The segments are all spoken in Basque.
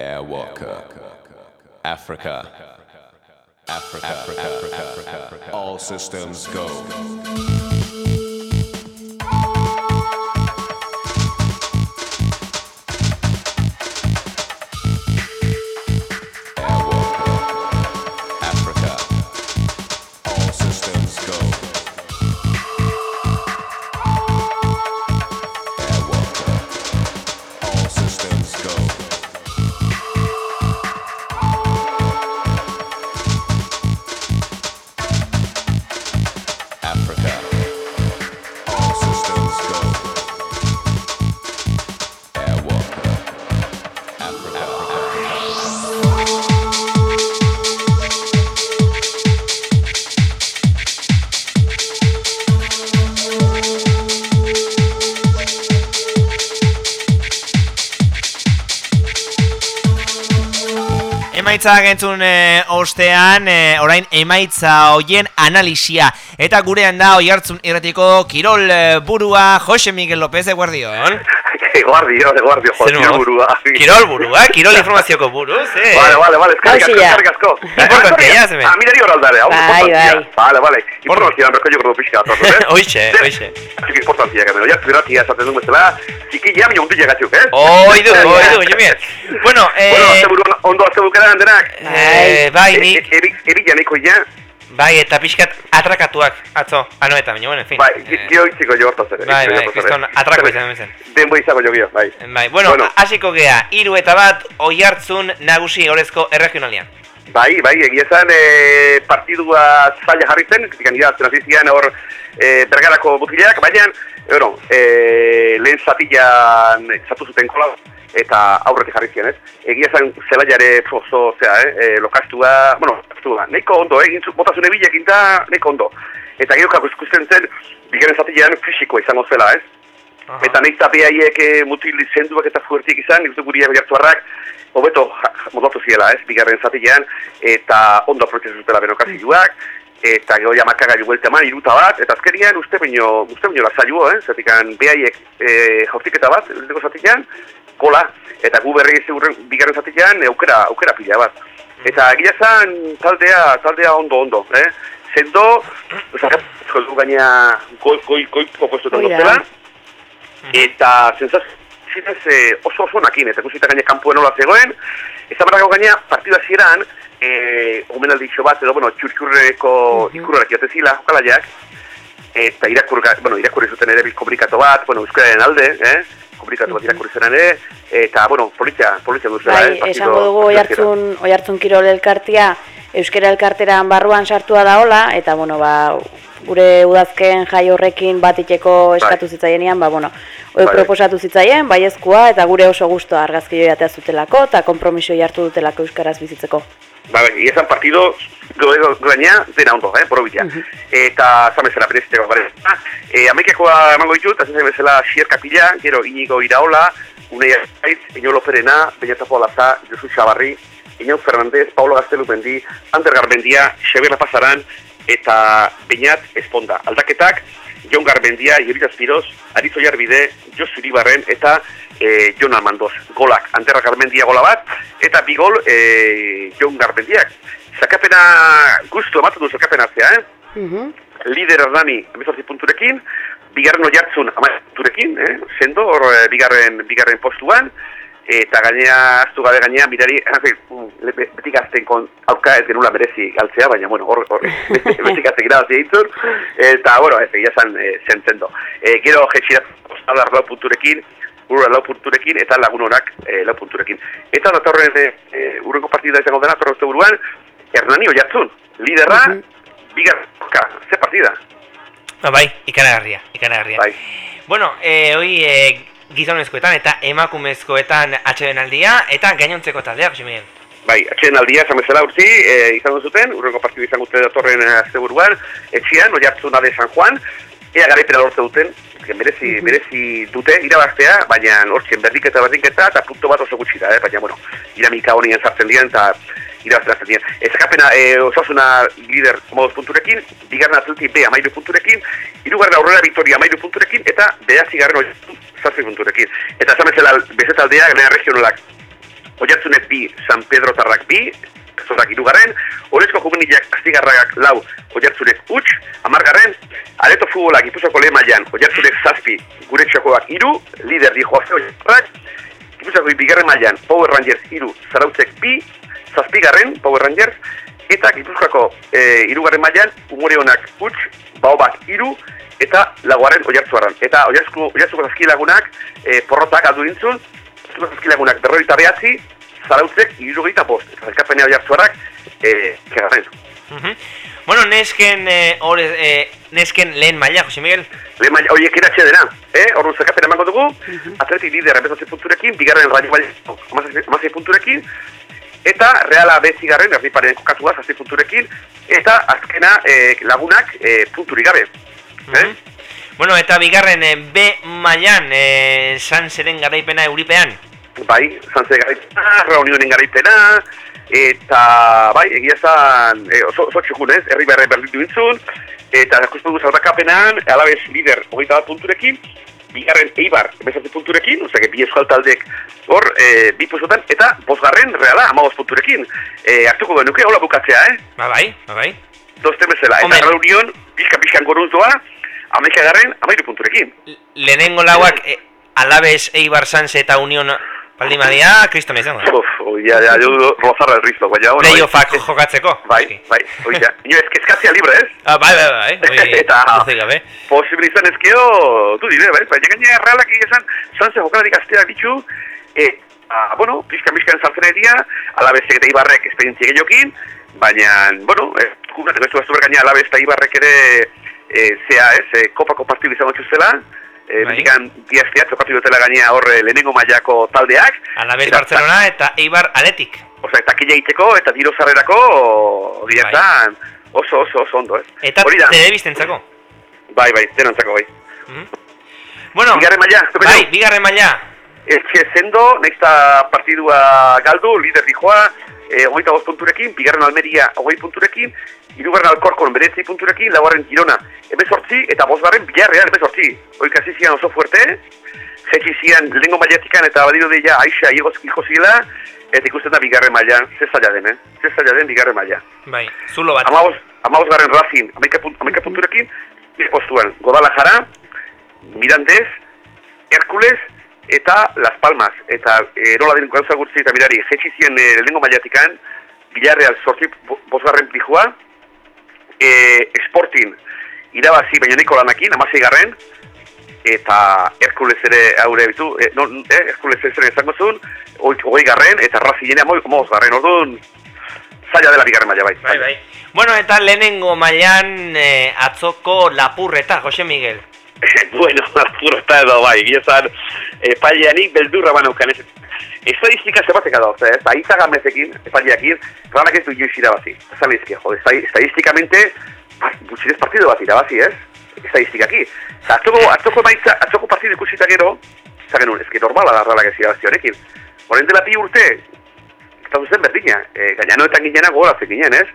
Airwalker. Africa. Africa. Africa. Africa. Africa. All systems go. Emaitza gentzun e, ostean, e, orain emaitza hoien analisia. Eta gurean da oi hartzun irratiko Kirol e, burua Jose Miguel López de. Guardio, guardio, Zer joder, nubo? burua. Kirol burua, Kirol informazioko buruz, eh? Vale, vale, vale, eskerrik asko, ja. eskerrik asko. Importantea, ya, zeme. Ah, mirari hor aldare, hau, Bai, importantzia. bai. Vale, vale, informazioan berko jo gordo pixka bat, eh? Hoixe, Zer- hoixe. Zik importantzia, gamen, oiak ziratia esaten duen bezala, txikilla, baina ondu llegatzuk, eh? Oi du, oi du, Jose Miguel. Bueno, eh... Bueno, azte buruan, ondo azte bukaran denak. eh, bai, nik, e- Eri, eri janeko ja, bai, eta pixkat atrakatuak, atzo, ano eta baina, bueno, en fin. bai, eh, gio itziko jo hortaz ere. Bai, bai, kriston atrako izan bezen. Denbo izango jo gio, bai. Bai, bueno, Bueno. hasiko gea, hiru eta bat oi hartzun nagusi orezko erregionalian. Bai, bai, egia esan e, partidua zaila jarri zen, kritika nira zian hor e, bergarako mutilak, baina, bueno, e, lehen zatilan zatu zuten kola eta aurretik jarri zian, ez? Egia esan zelaiare oso, zera, eh, e, lokastua, bueno, lokastua, nahiko ondo, eh, gintzuk botazune bilek inda, nahiko ondo. Eta gero kako ikusten zen, bigaren zatilan fisikoa izango zela, ez? Aha. Eta nahiz eta behaiek e, mutil zenduak eta fuertiek izan, nik guria behartuarrak, hobeto modatu ziela, ez, bigarren zatilean, eta ondo aprobetxatu zutela benokazioak, eta gero ja makagailu buelta eman, iruta bat, eta azkerian uste baino, uste baino lasailua, eh, zertikan behaiek e, jaurtiketa bat, lehenko zatilean, kola, eta gu berri zurren bigarren zatilean, e, aukera, aukera pila bat. Eta egia zan taldea, taldea ondo, ondo, eh? Zendo, oza, du gaina goi, goi, goiko postuetan da. dutela, eta zentzaz e, oso oso nakin, eta ikusita gaina kanpuen nola zegoen, ez amarrako gaina partida zieran, e, omenaldi xo bat, edo, bueno, txurtxurreko Mhm. ikurrak jote zila, jokalaiak, eta irakur, bueno, irakurri zuten ere komunikatu bat, bueno, euskararen alde, eh? Komunikatu bat irakurri zen ere, eta, bueno, politia, politia duzela, Bai, eh? partido- esango dugu oihartzun, oihartzun kirol elkartia euskera elkarteran barruan sartua da hola, eta bueno, ba, gure udazken jai horrekin bat iteko eskatu zitzaienean, ba, bueno, hoi Bai. proposatu zitzaien, baiezkoa, eta gure oso gustoa argazki joiatea zutelako, eta kompromiso hartu dutelako euskaraz bizitzeko. Ba, bai, esan partido goego gaina dena ondo, eh, porobitia. Eta zan bezala bereziteko bare. E, Amaikakoa emango ditut, azizan bezala Xier Kapila, gero Inigo Iraola, Unai Aiz, Eño Loperena, Beñatapo Alaza, Josu Xabarri, Eño Fernandez, Paulo Gaztelu Bendi, Ander Garbendia, Xabier Pasaran, eta Beñat Esponda. Aldaketak, Jon Garbendia, Iorita Spiros, Arizo Jarbide, Josu Iribarren, eta e, Jon Almandoz. Golak, Anderra Garbendia gola bat, eta bi gol e, Jon Garbendiak. Zakapena gustu ematu du zakapena zea, eh? Mhm. Lider Hernani, emezortzi punturekin, bigarren oiartzun ama punturekin, eh? Sendo, hor eh, bigarren, bigarren postuan, eta gainea, aztu gabe gainea, mirari, mm, beti gazten kon, auka ez genula merezi galtzea, baina, bueno, hor, hor, beti gazten irabazi ditzun, eta, bueno, ez, egia zan, e, zentzendo. E, gero, jetxirat, postadar lau punturekin, Urra lau punturekin eta lagun honak e, lau punturekin. Eta datorren e, e, urrengo partida izango dena, uste buruan, Hernani oiatzun, liderra, Mhm. bigarka, ze partida. Ba, bai, ikaragarria, ikaragarria. Bai. Bueno, eh, hoi eh, gizonezkoetan eta emakumezkoetan atxeden aldia, eta gainontzeko taldea, Jose Miguel. Bai, atxeden aldia, esan bezala urtzi, e, izango zuten, urrengo partidu izango dute datorren e, asteburuan, etxian, oiartzuna de San Juan, ea garaipena lortze duten, que merezi, merezi dute irabaztea, baina hortzen berdinketa berdinketa, eta punto bat oso gutxi da, eh? baina, bueno, dinamika honien sartzen dian, eta irabazten hartzen dian. Ezakapena e, osasuna lider moduz punturekin, bigarren atleti B amairu punturekin, hirugarren aurrera Victoria amairu punturekin, eta behatzi garren zazpi punturekin. Eta esan bezala bezetaldea, lehen regionalak Oiartzunek bi, San Pedro Tarrak bi, zorak irugarren, Orezko Juvenilak Astigarragak lau, Oiartzunek utx, amargarren, Areto Futbolak Gipuzako lehen mailan, Oiartzunek zazpi, gure txakoak iru, lider di joazte Oiartzunak, Gipuzako bigarren mailan, Power Rangers iru, Zarautzek bi, zazpigarren, Power Rangers, eta Gipuzkoako e, irugarren mailan, umore honak utx, baobak iru, eta laguaren oiartzuarran. Eta oiartzuko, oiartzuko zazkilagunak e, porrotak aldu dintzun, zazkilagunak berroita behatzi, zarautzek irurogeita bost. Eta zerkapenea oiartzuarrak, e, kegarren. Mhm. Bueno, nesken, eh, hor, eh, nesken lehen maila, Jose Miguel. Lehen maila, horiek eratxe dena, eh? Orduan zerkapen emango dugu, atletik lider emezatze punturekin, bigarren raio maila amazei punturekin, eta reala bezigarren, erdiparen kokatua, zazpi punturekin, eta azkena eh, lagunak eh, punturik gabe. Eh? Bueno, eta bigarren eh, B mailan, eh, san zeren garaipena euripean. Bai, zantze garaipena, reunionen garaipena, eta bai, egia zan, e, oso, oso txukun ez, herri berre berdindu bintzun, eta ikusten dugu zaurakapenan, alabez lider hogeita bat punturekin, bigarren Eibar, emezatze punturekin, ozak, bi euskal taldek hor, e, bi puestotan, eta bosgarren reala, amagoz punturekin. E, hartuko genuke, hola bukatzea, eh? Ba bai, ba bai. Dozte bezala, eta reunion, pixka-pixkan goruntua, amaikagarren, amairu punturekin. Lehenengo lauak, eh, alabez, eibar, sanse eta union baldin badia, kristona izango. Uf, oi, ja, jo, rozarra el risto, baina, bueno, Playoffak bai, jokatzeko. bai, bai, oi, ja, ino, ez, libre, ez? Ah, bai, bai, bai, hoi, Eta- luze gabe. posible izan ezkeo, du dire, bai, baina gaina errealak egizan, zanze jokalarik astea ditu, e, a, bueno, pixka pixkan zanzeneria, alabezek eta ibarrek esperientzia gehiokin, baina, bueno, e, kunak, ez du aztu gaina alabez eta ibarrek ere, e, zea, ez, e, kopako partidu izango txuzela, e, Bai. Bendikan diaztea, tokatu dutela gaina horre lehenengo mailako taldeak. Alabez Eta- Barcelona eta eibar aletik. Osea, eta kila egiteko eta diru sarrerako diazan oso oso oso ondo, ez? Eta Hori da, telebistentzako. bai, bai, denontzako bai. Mhm. Bueno, Bigarren maila, bai, bigarren maila. Etxe zendo, eta partidua galdu, lider dijoa, e, hogeita bost punturekin, bigarren Almeria hogei punturekin, hirugarren Alkorkon beretzi punturekin, laugarren Girona emezortzi, eta bosgarren Villarreal emezortzi. Hoi kasi zian oso fuerte, jetxi zian lehengo mailatikan eta badiru deia Aixa ijo zila, eta ikusten da bigarren maila, ze zaila den, eh? Ze den bigarren maila. Bai, zulo bat. Amabos, amabos garren Racing, amaika, punt, amaika punturekin, bir postuan, Guadalajara, Mirandez, Herkules, eta Las Palmas. Eta e, nola den gauza gurtzi eta mirari, jetxi zien e, lehengo mailatikan, Villarreal sortzi bo- bosgarren pijua, e, Sporting, irabazi baina niko lanakin, amasei garren, eta Herkules ere haure bitu, e, no, eh, Herkules ere izango zuen, hoi- hogei garren, eta Racing jene amabos garren, orduan, zaila dela bigarren maila bai. Bai, bai. Bueno, eta lehenengo mailan eh, atzoko lapurreta, Jose Miguel. bueno, Arturo está edo bai, gila zan, epaileanik beldurra banaukan ez. Estadistika zebatek edo, ez, aiza gamezekin, epaileakin, planak ez du inoiz irabazi. Esan izki, jo, esta- estadistikamente, gutxinez partido bat irabazi, ez? Estadistikaki. Eta atzoko, atzoko maitza, atzoko partido ikusita gero, zagen un, ezki normala da realak ez irabazi honekin. Horen dela bi urte, eta zuzen berdina, e, gainanoetan ginena gogoratzen ginen, ez?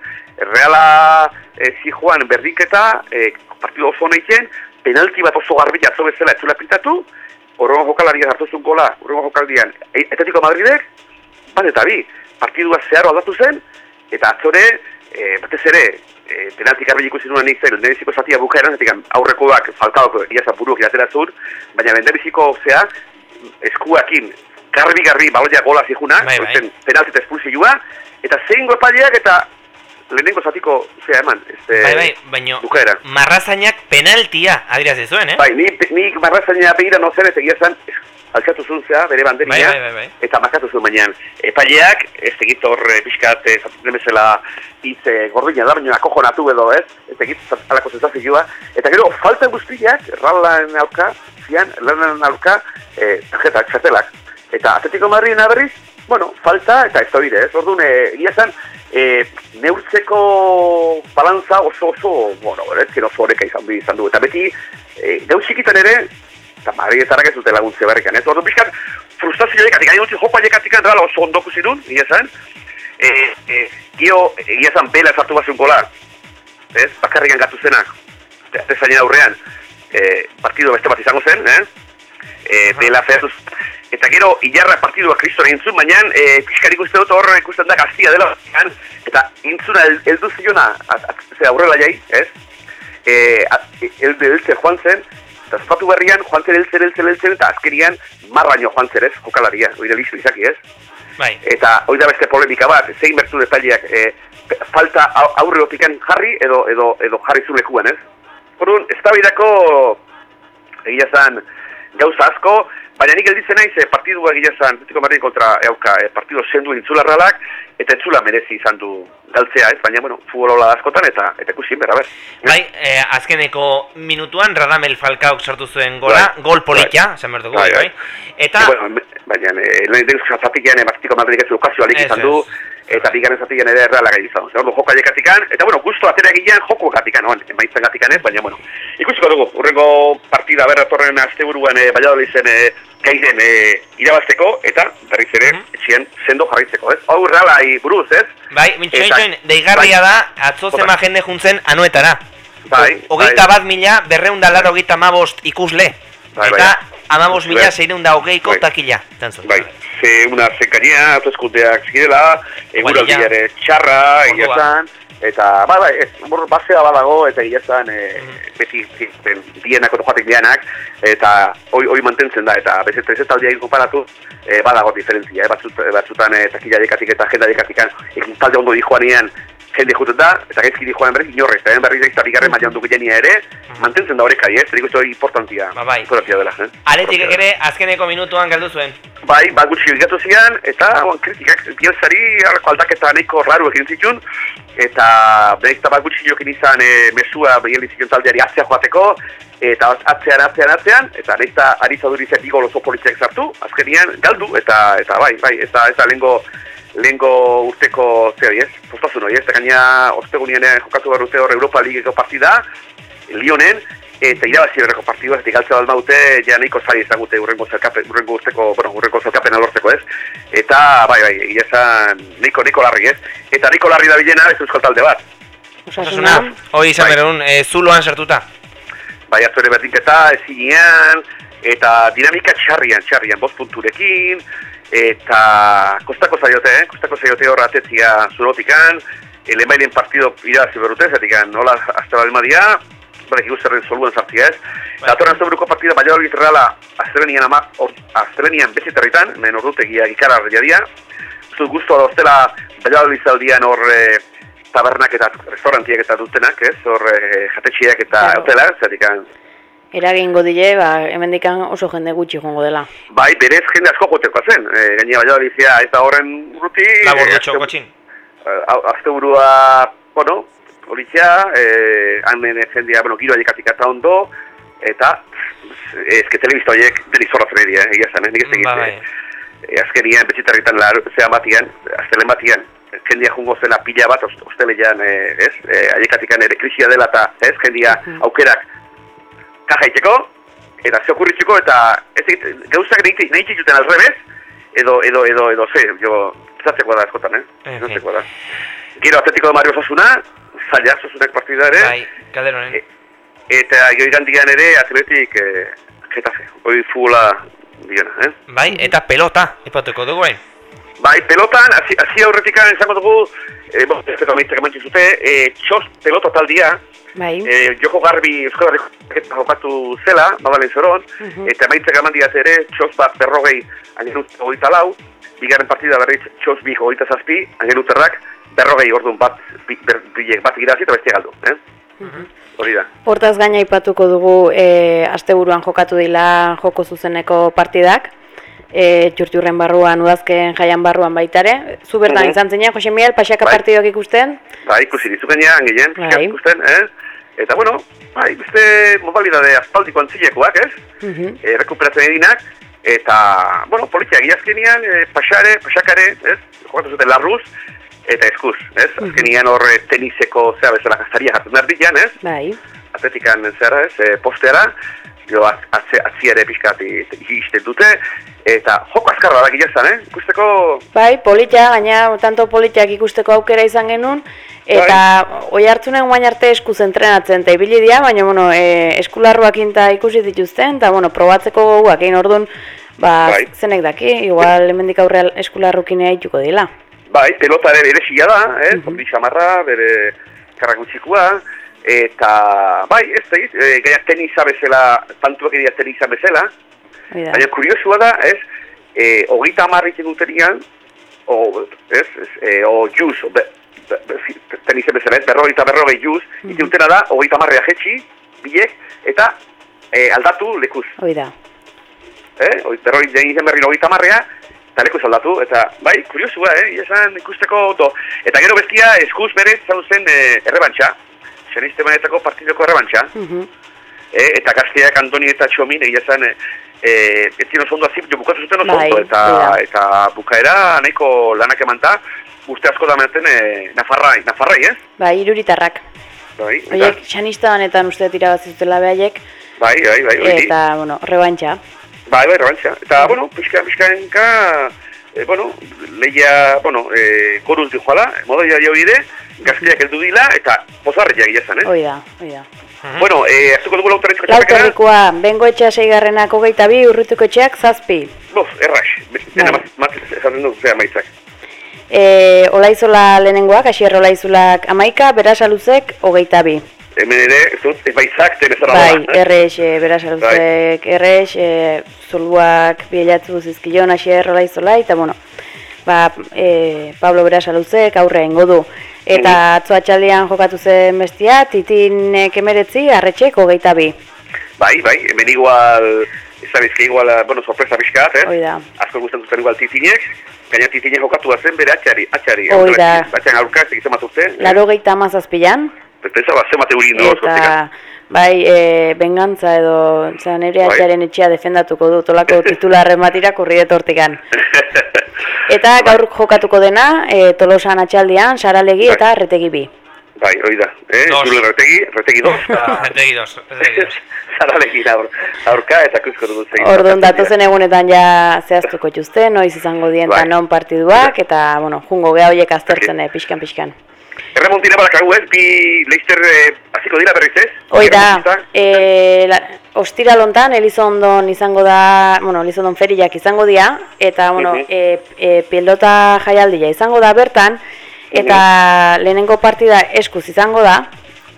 Reala e, zijoan berdinketa, e, partido oso nahizen, penalti bat oso garbi atzo bezala etzula pintatu, horrengo jokalariak hartu zuen gola, horrengo jokaldian, e, Atletico Madridek, bat eta bi, partidua zeharo aldatu zen, eta atzore, e, batez ere, e, penalti garbi ikusi nuen nintzen, lehenbiziko zatia bukaeran, zetik aurrekoak faltaoko iazan buruak iratera zuen, baina lehenbiziko zea, eskuakin, garbi-garbi baloia gola zijuna, Bai, bai. zen penalti eta espulsioa, eta zein epaileak eta lehenengo zatiko zea eman, este, Bai, bai, baino bukaeran. marrazainak penaltia adirazi zuen, eh? Bai, ni, ni marrazaina begira no zer ez egia zan, altzatu zuen zea, bere banderina, Bai, bai, bai, bai. eta markatu zuen baina. Epaileak, ez egit hor eh, pixkat, eh, zaten bezala hitz eh, gordina da, baina akojonatu edo ez, ez egit alako zentazioa, eta gero falta guztiak, rallan alka, zian, lanan alka, eh, tarjetak, txartelak. Eta Atletico Madrid berriz, bueno, falta eta ez da bide, ez? Orduan, egia zan, e, neurtzeko balantza oso oso, bueno, berezken oso horeka izan, du- izan du. Eta beti, e, deus txikitan ere, eta Madridetarrak ez dute laguntze berrekan, ez? Orduan pixkat, frustrazio jekatik, gaino utzi jopa jekatik reala oso ondo kusirun, egia zan, e, e, gio, egia zan bela sartu bazun gola, ez? Bakarrikan gatu zenak, aurrean, e, partido beste bat izango zen, eh? E, bela zehazuz, eta gero Ilarra partidua kriston entzun, baina e, pixkar ikuste dut hor ikusten da gaztia dela, eta intzuna el- heldu ziona, at- at- ze aurrela jai, ez? E, e- elde, eltze joan zen, eta zapatu berrian joan zen eltzen, eltzen, eltzen, eta azkerian marraino joan zen, ez? Jokalaria, oire lizu izaki, ez? Bai. Eta hori da beste polemika bat, zein bertu detaileak e, pe- falta au- aurre otikan jarri edo, edo, edo jarri zu lekuan, ez? Orduan, ez egia zan gauza asko, baina nik gelditzen naiz e, partidua egia zan Atletico Madrid kontra euka e, partido sendu intzularralak, eta entzula merezi izan du galtzea, ez? Baina, bueno, futbolola askotan eta eta ikusi berra, ber. Bai, eh, azkeneko minutuan Radamel Falcaok sortu zuen gola, Bai. gol politia, esan behar dugu, Bai, bai, bai. Eta, Bueno, me- baina, e, lehen den zatikian e, Atletico Madrid ez Ez, izan du, ez. Eta bigarren zatikian ere erreala gai izan. Zer, joka jekatikan, eta bueno, gustu atera egilean joko gatikan, oan, emaitzen gatikan ez, baina, bueno. Ikusiko dugu, urrengo partida berratorren asteburuan e, Valladoliden e, gaiden e, irabazteko, eta berriz ere, Mhm. etxien sendo jarraitzeko, ez? Hau realai buruz, ez? bai, mintxoin deigarria bai. da, atzo Bai. zema jende juntzen anuetara. Bai, Hogeita bai. bat mila, berreunda laro hogeita mabost ikusle. Bai, Eta bai. amabost mila, Bai. zeireunda hogeiko Bai. takila. Bai, ze una zenkaina, atozkundeak zirela, eguraldi Guarilla. ere txarra, egia eta, ba, ba, ez, bor, basea badago, eta egia zan, e, Mhm. beti, zin, dienak oto joatek dianak, eta hoi, hoi mantentzen da, eta bezet, ez taldia egin konparatu, e, badago diferentzia, eh? Batzut, batzutan e, takila dekatik eta agenda dekatikan, ekin talde ondo dijoanean, jende juten da, eta gaizki dijoan berriz inorre, eta berriz eta bigarren mailan dugu jenia ere, mantentzen da horrekai, ez? Zer ikustu importantia, Ba, bai. dela, eh? Aletik ere, azkeneko minutuan galdu zuen. Bai, bat gutxi bilatu zian, eta bon, kritikak bielzari aldaketa nahiko raru egin zituen, eta behizta bat gutxi jokin izan e, mesua behien zituen taldeari atzea joateko, eta atzean, atzean, atzean, eta nahizta aritza durizek bigo oso politiak sartu, azkenian galdu, eta eta bai, bai, eta eta lehengo lehengo urteko zer ez, postazun hori ez, eta gaina ostegunien jokatu behar urte hor Europa Ligeko partida, Lionen, eta irabazi horreko partidua, eta galtzea balma dute, ja nahiko zari izan gute urrengo zerkapen, urrengo urteko, bueno, urrengo zerkapen alortzeko ez, eta bai, bai, egia esan nahiko, nahiko larri ez, eta nahiko larri da bilena ez euskal talde bat, Osasuna, hoi izan Bai. berun, e, zuloan sartuta. bai, azure berdinketa, ezinean, eta dinamika txarrian, txarrian, bost punturekin, eta kostako zaiote, eh? kostako zaiote horra atetzia zurotikan, elemailen partido irabazi berrute, zetikan, nola azte balmadia, horrek ikusteren soluan sartzia ez. Bai. Datorren zeburuko partida Valladolid Reala Aztelenian ama, or, Aztelenian bezeterritan, men ordutegia gikarra dia. Zut guztua da ostela Valladolid zaldian hor e, tabernak eta restaurantiak eta dutenak, ez? Hor e, jatetxiak eta hotelak, zetikan, Eragingo dile, ba, hemendikan oso jende gutxi joango dela. Bai, berez jende asko joteko zen. E, Gainera Valladolidea ez da horren urruti. Labor e, dutxo azte- kotxin. eh, asteburua, bueno, polizia, eh, hamen jendea, bueno, giro aiekatik eta ondo, eta ez que telebista horiek deli zorra zenedia, egia zen, eh? nik ez Ba, egit, bai. eh, azkenian, betxitarritan, zea batian, aztelen batian, jendea jungo zela pila bat, ost- ostelean, eh, ez, eh, aiekatikan ere krisia dela eta, ez, jendea aukerak kajaiteko, eta ze okurritzeko, eta ez egit, gauzak nahi nahi zituten alrebez, edo, edo, edo, edo, ze, jo, zatzeko da askotan, eh? En fin. Zatzeko da. Gero Atletico de Mario Osasuna, zaila Osasunak partida ere, Bai, Calderonen. E- eta gero igandian ere Atletik eh, Getafe, hori futbola diona, eh? Bai, eta pelota, ipatuko dugu bain. Bai, pelotan, hasi hasi aurretikan izango dugu, eh, bo, ez dut amaitzak emantzi zute, eh, txos pelota taldia, Bai, eh, joko garbi Euskal Herriko jokatu zela, babalen zoron, eta emaitzak eman diaz ere, txos bat berrogei angenut hogeita lau, bigarren partida berriz txos bi hogeita zazpi, angenuterrak, berrogei orduan bat, bi, ber, bat irazi eta bestia galdu, eh? Hori da. hortaz gaina aipatuko dugu e, asteburuan jokatu dila joko zuzeneko partidak. E, txurtxurren barruan, udazken jaian barruan baitare. Zu bertan Mhm. izan zenean, Jose Miguel, pasaka Bai. partidok ikusten? Ba, ikusi dizukenean, gehien, Bai. ikusten, eh? Eta, bueno, bai, beste modalidade aspaldiko antzilekoak, ez? Mhm. E, rekuperatzen edinak, eta, bueno, politia giazkenean, e, pasare, pasakare, ez? Jokatu zuten larruz, eta eskuz, ez? Azkenean horre teniseko, zera bezala, kastaria jartzen behar dian, ez? Bai. Atletikan zera, ez? E, posteara, jo, az- atze, atziare pixkat izten dute, eta joko azkarra da gilezan, eh? Ikusteko, Bai, politia, gaina tanto politiak ikusteko aukera izan genuen, eta oi hartzunen guain arte eskuz entrenatzen, eta ibili dira, baina bueno, e, eskularruak inta ikusi dituzten, eta bueno, probatzeko goguak egin orduan, ba, Bai. zenek daki, igual hemendik aurre eskularrukinea ituko dila. Bai, pelota ere berezia da, eh? Mm -hmm. xamarra, bere karragutxikoa, eta, bai, ez da, e, gaia tenisa bezala, pantuak egia tenisa bezala, da. baina kuriosua da, ez, e, hogeita amarrik egutenian, o, ez, ez, e, o juz, be, be, be, tenisa bezala, ez, berrogeita berrogei juz, mm. -hmm. itutena da, hogeita amarrea jetxi, bilek, eta e, aldatu lekuz. Hori da. eh? Berroi egin berri hogeita marrea, eta leku aldatu, eta bai, kuriosua, eh? Esan ikusteko oto. Eta gero bestia, eskuz berez zaun zen eh, errebantxa, zeniste manetako partidoko errebantxa, Mhm. eh? eta gazteak Antoni eta Txomin, egia esan, eh, eh, ez ziren oso ondo azip, bukatu zuten oso Bai, ondo, eta, bai. eta bukaera nahiko lanak emanta, uste asko da menten eh, Nafarrai, Nafarrai, ez? Bai, iruritarrak. Bai, Oiek, txanista honetan uste irabazi zutela behaiek, bai, bai, bai, hori. eta, bueno, rebantxa. Bai, bai, rabantza. Eta, bueno, pixka, pixkanka, e, bueno, leia, bueno, e, koruz di joala, modo ja jau bide, gazteak heldu dila, eta pozarreak egia zen, eh? Hoi da, hoi da. Bueno, e, hartuko dugu lautarrizko txapekera, Lauterrikoa, bengo etxea seigarrenak hogeita bi, urrituko etxeak zazpi. bof, errax, dena Bai. mat, mat, esaten du, zera maitzak. E, olaizola lehenengoak, asier olaizolak amaika, berasaluzek hogeita bi. Hemen ere, ez dut, ez baitzak, ten ezara Bai, eh? errex, e, berasaluzek errex, e, zuluak bilatzu zizkion asier olaizola, eta bueno, ba, e, Pablo berasaluzek aurre ingo du. Eta atzo atxaldean jokatu zen bestia, titinek emeretzi, arretxek hogeita bi. Bai, bai, hemen igual, ez bizka igual, bueno, sorpresa pixkat, eh? Hoi da. Asko gustatzen zuten igual titinek, gaina titinek jokatu zen bere atxari, atxari. Hoi da. Atxan aurka, ez mazurte. Laro gehieta amazazpilan, Pentsa, ba, zenbat eurin dugu, eta bai, e, bengantza edo, zera nire Bai. etxea defendatuko du, tolako titularren bat irakurri dut hortikan. Eta gaur jokatuko dena, e, tolosan atxaldian, saralegi Bai. eta retegi bi. Bai, hori da. Eh? Dos. Julen Retegi, Retegi dos. Dos, ertegi dos. Zaralegin aur, aurka eta kuzko dugu zegin. Orduan datozen egunetan ja zehaztuko txuzte, noiz izango dien Bai. non partiduak, eta, bueno, jungo geha horiek aztertzen, eh, pixkan pixkan. Erremontira balakagu ez, bi Leicester eh, hasiko dira berriz ez? Hoi da, e, la, ostira lontan, Elizondon izango da, bueno, Elizondon feriak izango dira, eta, bueno, Mhm. e, e, pilota jaialdia izango da bertan, eta lehenengo partida eskuz izango da,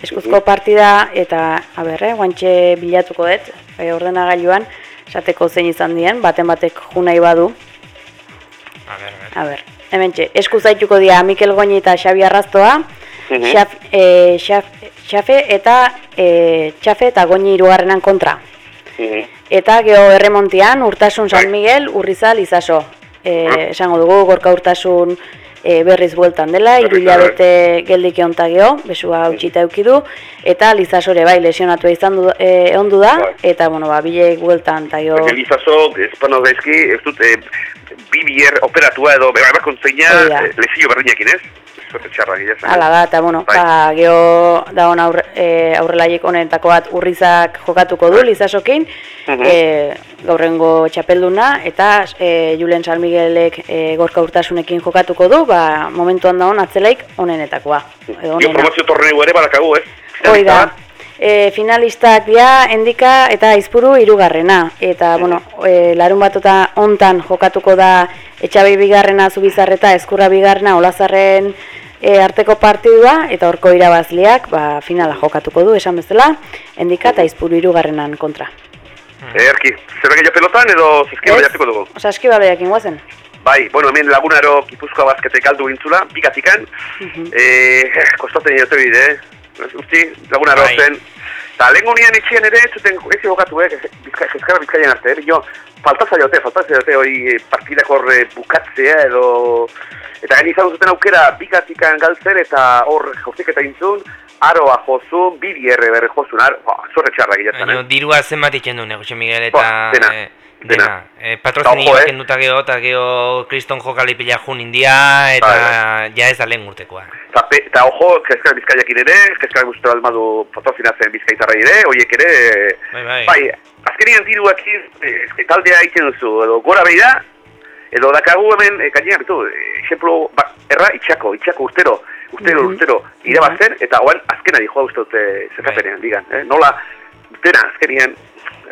eskuzko partida, eta, a ber, eh, guantxe bilatuko dut, e, ordenagailuan, esateko zein izan dien, baten batek junai badu, A ver, a ver. a ber, hemen txe, eskuz zaituko dira Mikel Goñi eta Xabi Arrastoa, Mhm. Xaf, e, xaf, xafe eta e, txafe eta goñi hirugarrenan kontra. Mhm. Eta geho erremontian urtasun San. Miguel urrizal izaso. E, esango dugu gorka urtasun e, berriz bueltan dela, hiru hilabete geldik egonta geho, besua utxita eukidu, eta lizasore bai lesionatua izan du, e, ondu da, Bai. eta bueno, ba, bilek bueltan eta geho... Elizazo, espano gaizki, ez dut, eh, bi bier operatua edo, Hoi da. eh, lezio berdinekin ez? Zote txarra gila zen. Hala da, eta bueno, Bai. ba, geho da hon aurre, e, aurrelaiek honetako bat urrizak jokatuko du, Bai. lizasokin, Mhm. e, gaurrengo txapelduna, eta e, Julen San Miguelek e, gorka urtasunekin jokatuko du, ba, momentuan da hon atzelaik onenetakoa. Edo onena. promozio torneo ere balakagu ez? Hoi da. E, finalistak dira Endika eta Aizpuru hirugarrena eta bueno, e, larun batota hontan jokatuko da Etxabe bigarrena Zubizarreta Eskurra bigarrena Olazarren e, arteko partidua eta horko irabazleak ba, finala jokatuko du esan bezala Endika eta Aizpuru hirugarrenan kontra. Erki, zer gehiago pelotan edo zizkiro Ez? jartiko dugu? Saskibaloiakin guazen. Bai, bueno, hemen lagunaro Gipuzkoa baskete galdu gintzula, bigatikan. eh, kostatzen jote bide, eh? Usti, lagunaro Bai. zen. Ta lehen nian etxean ere, ez zuten ez jokatu, eh? Bizka, Jezkara bizkaian arte, eh? Jo, falta zaiote, falta zaiote hori eh, partidak hor eh, bukatzea edo... Eta gain izan zuten aukera bigatikan galtzen eta hor jozik eta intzun, aroa jozun, bi bierre berre jozun, ar, oh, zorre txarra gilatzen, eh? dirua zenbat itzen du Jose Miguel eta... Ba, dena, eh, dena. dena. Eh, patrozini eh. duta geho, eta geho kriston jokali pila jun india, eta Bai, ja ez da lehen urtekoa. Eta, eta ojo, Kezkara bizkaiakin ere, Kezkara guztu almadu patrozinatzen bizkaitarra ere, horiek ere, Bai, bai. bai, azkenian diruakin, eh, taldea egiten duzu, edo gora behira, edo dakagu hemen, e, gainean, bitu, ejemplo, ba, erra, itxako, itxako urtero, urtero, Mhm. urtero, irabazten, eta oan azkena dijoa uste dute zekapenean, digan, eh? nola, dena azkenian,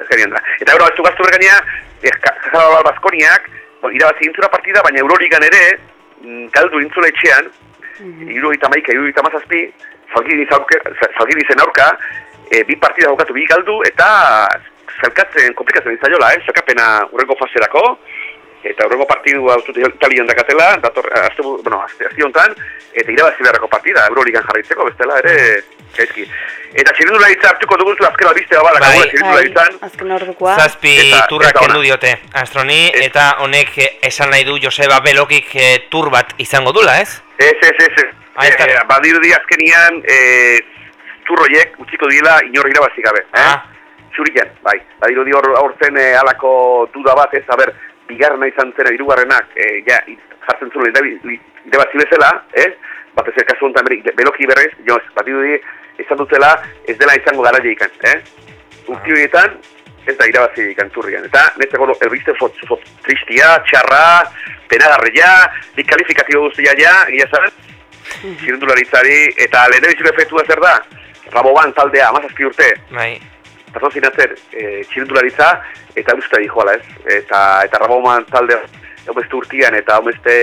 azkenean da. Eta gero, du gaztu bergaina, Kajabal Baskoniak, bon, irabazi intzura partida, baina Euroligan ere, mm, galdu intzula etxean, iru eta maika, iru mazazpi, zalgiri zen aurka, e, bi partida jokatu bi galdu, eta zelkatzen, komplikatzen izaiola, eh? zelkapena urrengo faserako, eta urrengo partidu hau zute italian dakatela, dator, azte, bueno, azte, azte honetan, eta irabazi beharrako partida, Euroligan jarraitzeko, bestela ere, gaizki. Eta txirindula hitza hartuko dugu azken albiste babala, Bai. bai. txirindula hitzan, azken ordukoa. Zazpi Eta- turrak kendu diote Astroni, Ez. eta honek eh, esan nahi du Joseba Belokik eh, tur bat izango dula, ez? Ez, ez, ez, ez. Ahí está. Eh, badirudi azkenian, eh, turroiek utziko diela inor irabazi gabe. Eh? Ah. Zuriken, bai. Badirudi hor aurten eh, alako duda bat, ez, aber, bigarrena izan zen, hirugarrenak eh, ja, jartzen zuen irabazi bezala, ez? Bat ez kasu honetan beloki berrez, jo, ez, badirudi izan dutela, ez dela izango garaia ikan, eh? Urti horietan, ez da irabazi ikan turrian. Eta, netzako erbiste oso, oso tristia, txarra, penagarria, nik kalifikazio guztia ja, egia zaren, txirindularitzari, eta lehenbiziko efektua zer da? Raboban taldea, amazazpi urte, Bai. Paso zinatzen, e, txirindularitza, eta usta di joala ez. Eta, eta Raboman talde, homezte urtian, eta homezte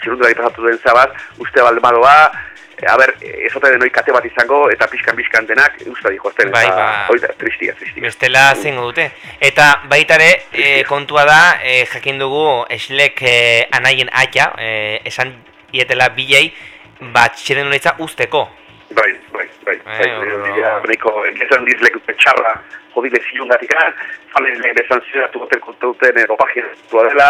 txirindulari pasatu den zabat, uste balmadoa, e, a ber, ezote denoi kate bat izango, eta pixkan-pixkan denak, usta di joazten. Bai, eta, ba. Hori da, tristia, tristia. Bestela zengo dute. Eta baitare e, kontua da, e, jakin dugu eslek e, anaien aia, e, esan dietela bilei, bat txirendularitza usteko. Bai, bai, bai. Bai, bai, hor- ja, Beneko, esan dizlek txarra, jodile zilungatik, falen lehen esan ziratu goten kontuten eh, dopagien dela,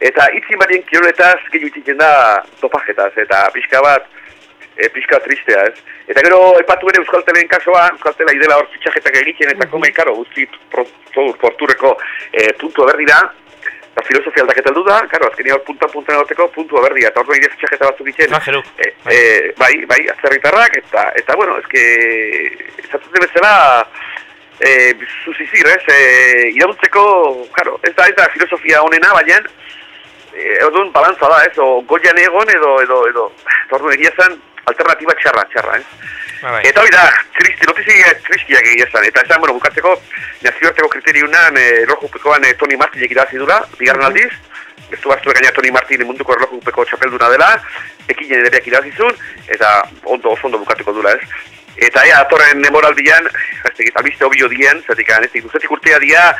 eta itzin barien kiroletaz gehiu itzitzen da dopajetaz, eta pixka bat, e, pixka tristea, ez? Eta gero, epatu ere Euskaltelen kasoa, Euskaltela idela hor fitxajetak egiten, eta kome, karo, guzti porturreko e, puntua berdi da, eta filosofia aldaketa heldu da, karo, azkenia punta punta egoteko puntua berdi, eta hor ide fitxajeta batzuk egiten, Ah, Jeruk. E, e, bai, bai, atzerritarrak, eta, eta bueno, eske, ezatzen bezala, e, zuzizir, ez, e, iraultzeko, claro, ez da, ez da filosofia honena, baina, e, orduan balantza da, ez, o goian egon edo, edo, edo, orduan egia zen, alternatiba txarra, txarra, ez. Bai, bai. Eta hori da, tristi, notizi tristiak egia zen, eta esan, bueno, bukatzeko, nazioarteko kriteriunan, e, erlojupekoan e, Toni Martinek irabazi dula, bigarren aldiz, ez du baztu gaina Toni Martin munduko erlojupeko txapelduna dela, ekinen edereak irabazizun, eta ondo, oso ondo bukatuko dula, ez. Eta ea, atorren nemoraldian, ez tegit, albiste obio dien, zetik, ez tegit, uzetik urtea dia,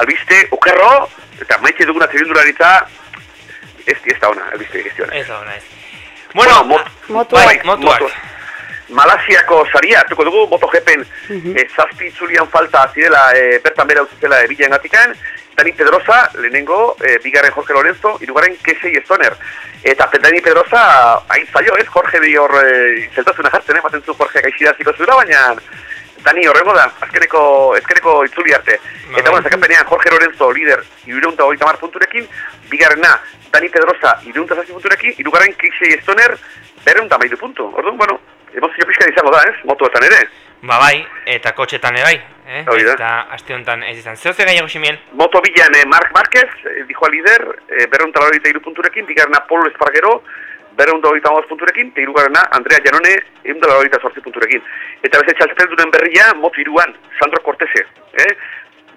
albiste, okerro, eta maite duguna zibilduraritza, ez, ez da ona, albiste gestiona. Ez da ona ez. Bueno, Bueno, mot- Motuak. bai, motuak. Malasiako saria hartuko dugu, MotoGPen eh, zazpi itzulian falta zirela eh, bertan bera utzitela e, bilen gatikan, Dani Pedrosa, lehenengo, eh, bigarren Jorge Lorenzo, irugarren Kesei Estoner. Eta Dani Pedrosa, hain zailo, ez, Jorge bi hor eh, zeltasuna jartzen, eh, zu Jorge gaixidaziko zura, baina Dani horrengo da, azkeneko, ezkeneko itzuli arte. Bai. Eta bueno, zakapenean Jorge Lorenzo, lider, irureunta hogeita mar punturekin, bigarrena Dani Pedrosa, irureunta zazpi punturekin, irugarren Kesei Estoner, berreunta mairu puntu. Orduan, bueno, emozio pixka izango da, ez, motoetan ere. Ba bai, eta kotxetan ere bai. Eh? Eta aste honetan ez izan. Zeo ze ximien? Moto bilan eh, Marc Márquez, eh, dijo al líder, eh, berreunta laurogeita iru punturekin, bigarrena Polo Espargero, berreunta hogeita hamabost punturekin, eta hirugarrena Andrea Janone, egun da laurogeita sortzi punturekin. Eta beste txaltzeldunen berria, moto iruan, Sandro Cortese, eh?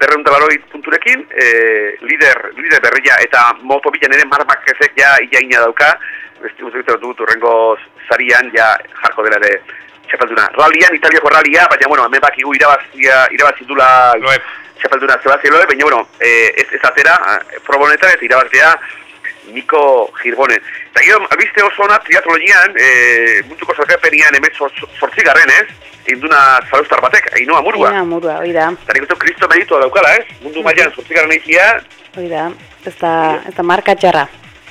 Berreunta laurogeita punturekin, eh, lider, lider berria, eta moto bilan ere Marc Márquezek ja iaina dauka, beste guzti dut urrengo zarian, ja jarko dela ere txapelduna. Rallian, Italiako rallia, baina, bueno, hemen bakigu irabazia, irabazi dula txapelduna Sebastián Loeb, baina, bueno, eh, ez, ez atera, eh, probonetan eta irabaztea Niko Girbonen. Eta gero, albiste oso ona triatlonian, eh, munduko zarkapenian hemen sortzigarren, ez? Induna zaraustar batek, Ainhoa Murua. Ina, murua, hoi da, Eta nik kristo meritua daukala, ez? Mundu mailan sortzigarren eizia, hoi da. Ez da, ez da marka txarra.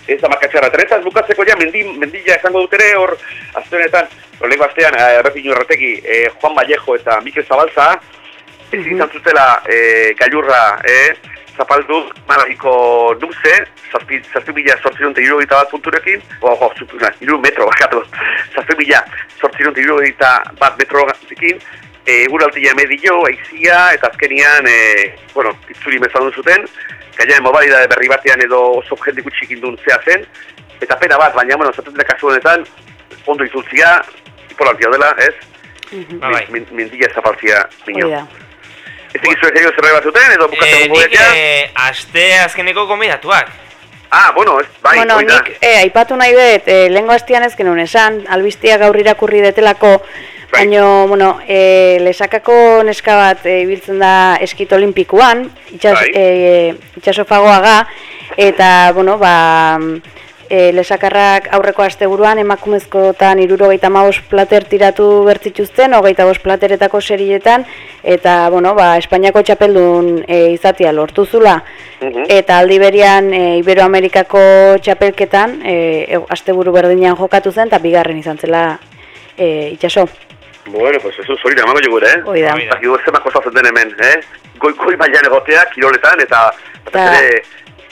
ez da markatxarra. Eta ez bukatzeko ja, mendi, mendila esango dut ere, hor, azte honetan, lehenko astean, eh, errepinu errategi, eh, Juan Vallejo eta Mikel Zabalza, ez izan zutela eh, gailurra, eh, zapaldu, malagiko nuze, zazpi, zazpi mila sortziron eta bat punturekin, o, o, zutu, na, iru metro, bakatu, zazpi mila sortziron bat metroekin, e, eguraldia medio, aizia, eta azkenian, e, bueno, itzuli mezadun zuten, gaian mobalidade berri batean edo oso jende gutxik indun zea zen, eta pena bat, baina, bueno, zaten da kasu honetan, ondo itzultzia, ipolantia dela, ez? Bai. Min- Mindila zapaltzia, minio. Ez egizu ez egin zerre bat zuten, edo Eh, bukatzen nik gogoetia? eh, aste azkeneko konbidatuak. Ah, bueno, ez, bai, bueno, hori da. nik eh, aipatu nahi dut, eh, lehengo hastian ez genuen esan, albistia gaur irakurri detelako, Bai. baino, bueno, eh, lesakako neska bat eh, ibiltzen da eskit olimpikuan, itxas, Bai. eh, itxasofagoaga, eta, bueno, ba, e, lesakarrak aurreko asteburuan emakumezkotan irurogeita maus plater tiratu bertzituzten, hogeita bost plateretako serietan, eta, bueno, ba, Espainiako txapeldun e, izatia lortu zula. Mhm. Eta aldi berian e, Iberoamerikako txapelketan e, e, asteburu berdinean jokatu zen, eta bigarren izan zela e, itxaso. Bueno, pues eso hori da, emango jogure, eh? Hoi da. Hoi da. Eta gero zema kostatzen den hemen, eh? Goi, goi mailan egotea, kiroletan, eta... Eta- batez ere,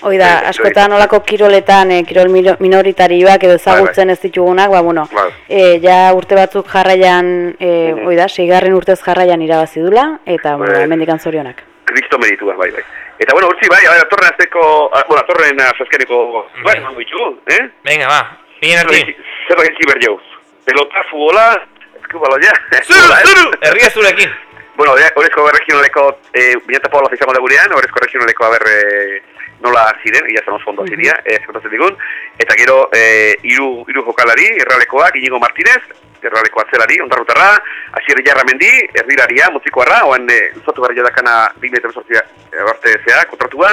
Hoi da, Bai, askotan olako kiroletan, e, kirol mino- minoritarioak edo ezagutzen ez ditugunak, ba, bueno, Bai. e, ja urte batzuk jarraian, e, hoi da, seigarren urtez jarraian irabazi dula, eta, bueno, Bai. hemendikan zorionak. kristo meritua, bai, bai. Eta, bueno, urtsi, bai, a ver, atorren azteko... Bueno, atorren azazkeneko... Bai. Bai, emango ditugu, eh? Venga, ba. Bien erdi. Zer da gentzi berjau? Pelota, futbola, eskubaloia... Zuru, zuru! Herria zurekin. Bueno, horrezko regionaleko, eh, bineta Paula izango da gurean, horrezko regionaleko aber eh, nola ziren, ia zen oso ondo ziria, eh, eskotatzen digun, eta gero eh, hiru hiru jokalari, erralekoak, Inigo Martinez, erraleko atzelari, ondarrutarra, Asier Jarramendi, erdilaria, mutikoarra, oan eh, luzatu gara jadakana 2 metro sortzia arte zea, kontratua,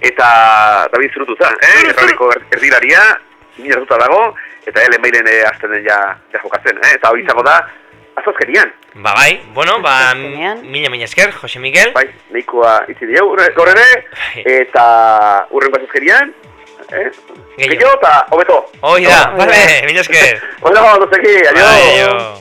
eta David Zurutuza, eh, erraleko er- erdilaria, nire hartuta dago, eta ele mailen eh, azten ja, ja jokatzen, eh, eta hori izango da, azazkenian. Ba bai, bueno, ba, mila mila esker, Jose Miguel. Bai, neikoa itzi dieu, gaur ere, bai. eta urrengo azazkenian, eh? Gehiago eta hobeto. Hoi da, bale, mila esker. Hoi da, dozeki, adio. Adio.